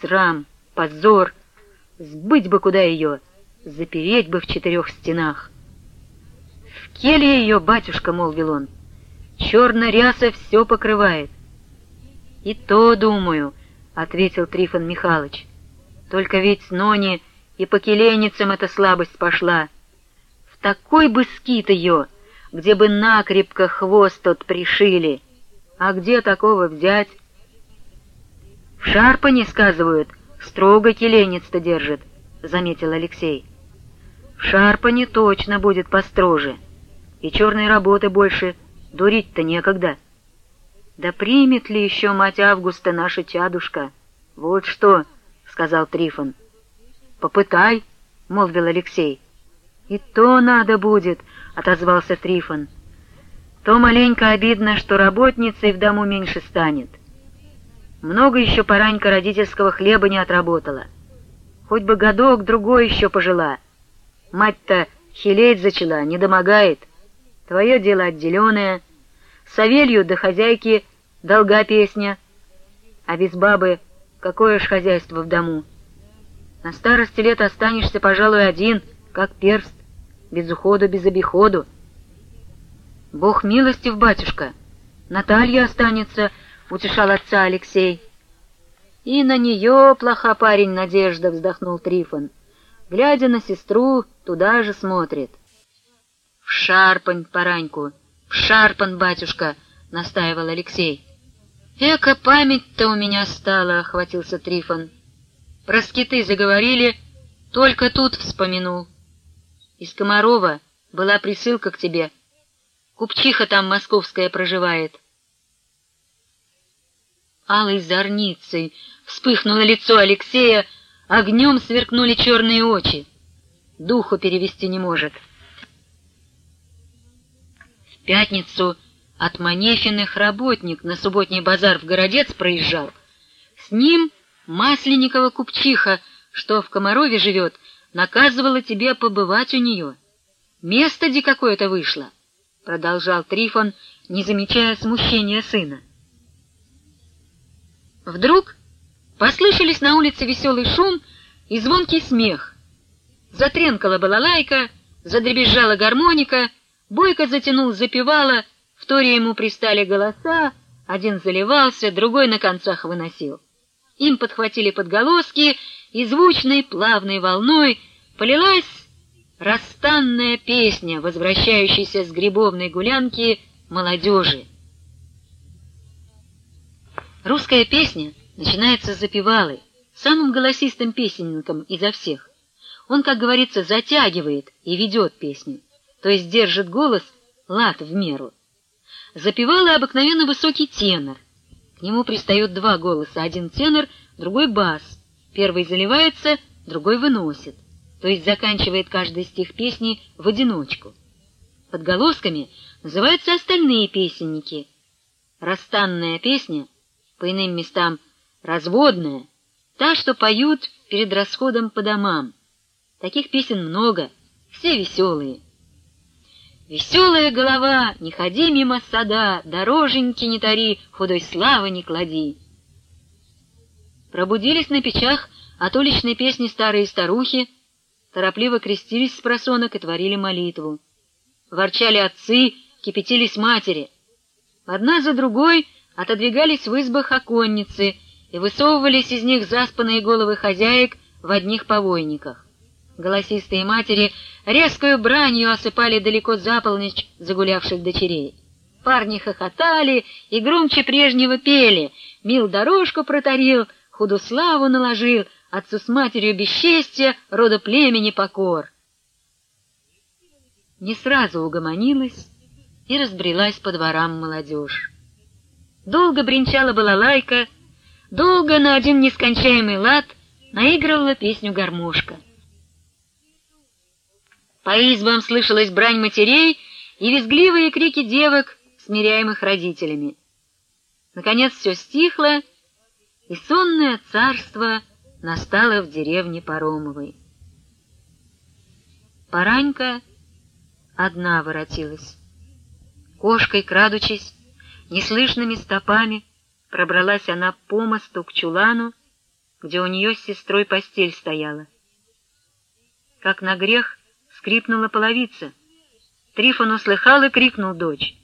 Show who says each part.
Speaker 1: Срам, позор, сбыть бы куда ее, запереть бы в четырех стенах. В келье ее, батюшка, — молвил он, — черная ряса все покрывает. И то, думаю, — ответил Трифон Михайлович, — только ведь с Нони и по келейницам эта слабость пошла. В такой бы скит ее, где бы накрепко хвост тот пришили. А где такого взять? В Шарпане, сказывают, строго келенец-то держит, — заметил Алексей. В Шарпане точно будет построже, и черной работы больше, дурить-то некогда. Да примет ли еще мать Августа наша тядушка? Вот что, — сказал Трифон. «Попытай», — молвил Алексей. «И то надо будет», — отозвался Трифон. «То маленько обидно, что работницей в дому меньше станет. Много еще поранька родительского хлеба не отработала. Хоть бы годок-другой еще пожила. Мать-то хилеть зачала, не домогает. Твое дело отделенное. Савелью до хозяйки долга песня. А без бабы какое ж хозяйство в дому?» На старости лет останешься, пожалуй, один, как перст, без ухода, без обиходу. Бог милостив, батюшка, Наталья останется, — утешал отца Алексей. И на нее, плоха парень, Надежда, — вздохнул Трифон. Глядя на сестру, туда же смотрит. — В шарпань, параньку, в шарпан, батюшка, — настаивал Алексей. — Эка память-то у меня стала, — охватился Трифон. — про скиты заговорили, только тут вспомянул. Из Комарова была присылка к тебе. Купчиха там московская проживает. Алой зорницей вспыхнуло лицо Алексея, огнем сверкнули черные очи. Духу перевести не может. В пятницу от Манефиных работник на субботний базар в Городец проезжал. С ним Масленникова купчиха, что в Комарове живет, наказывала тебе побывать у нее. Место где какое-то вышло, — продолжал Трифон, не замечая смущения сына. Вдруг послышались на улице веселый шум и звонкий смех. Затренкала балалайка, задребезжала гармоника, бойко затянул запевала, в торе ему пристали голоса, один заливался, другой на концах выносил. Им подхватили подголоски, и звучной плавной волной полилась расстанная песня, возвращающаяся с грибовной гулянки молодежи. Русская песня начинается с запевалы, самым голосистым песенником изо всех. Он, как говорится, затягивает и ведет песню, то есть держит голос лад в меру. Запевала обыкновенно высокий тенор — к нему пристают два голоса, один тенор, другой бас. Первый заливается, другой выносит, то есть заканчивает каждый стих песни в одиночку. Подголосками называются остальные песенники. Расстанная песня, по иным местам разводная, та, что поют перед расходом по домам. Таких песен много, все веселые. Веселая голова, не ходи мимо сада, Дороженьки не тари, худой славы не клади. Пробудились на печах от уличной песни старые старухи, торопливо крестились с просонок и творили молитву. Ворчали отцы, кипятились матери. Одна за другой отодвигались в избах оконницы и высовывались из них заспанные головы хозяек в одних повойниках. Голосистые матери резкою бранью осыпали далеко за полночь загулявших дочерей. Парни хохотали и громче прежнего пели, мил дорожку протарил, худу славу наложил, отцу с матерью бесчестья, рода племени покор. Не сразу угомонилась и разбрелась по дворам молодежь. Долго бренчала балалайка, долго на один нескончаемый лад наигрывала песню гармошка. По избам слышалась брань матерей и визгливые крики девок, смиряемых родителями. Наконец все стихло, и сонное царство настало в деревне Паромовой. Паранька одна воротилась. Кошкой, крадучись, неслышными стопами пробралась она по мосту к чулану, где у нее с сестрой постель стояла. Как на грех скрипнула половица. Трифон услыхал и крикнул дочь.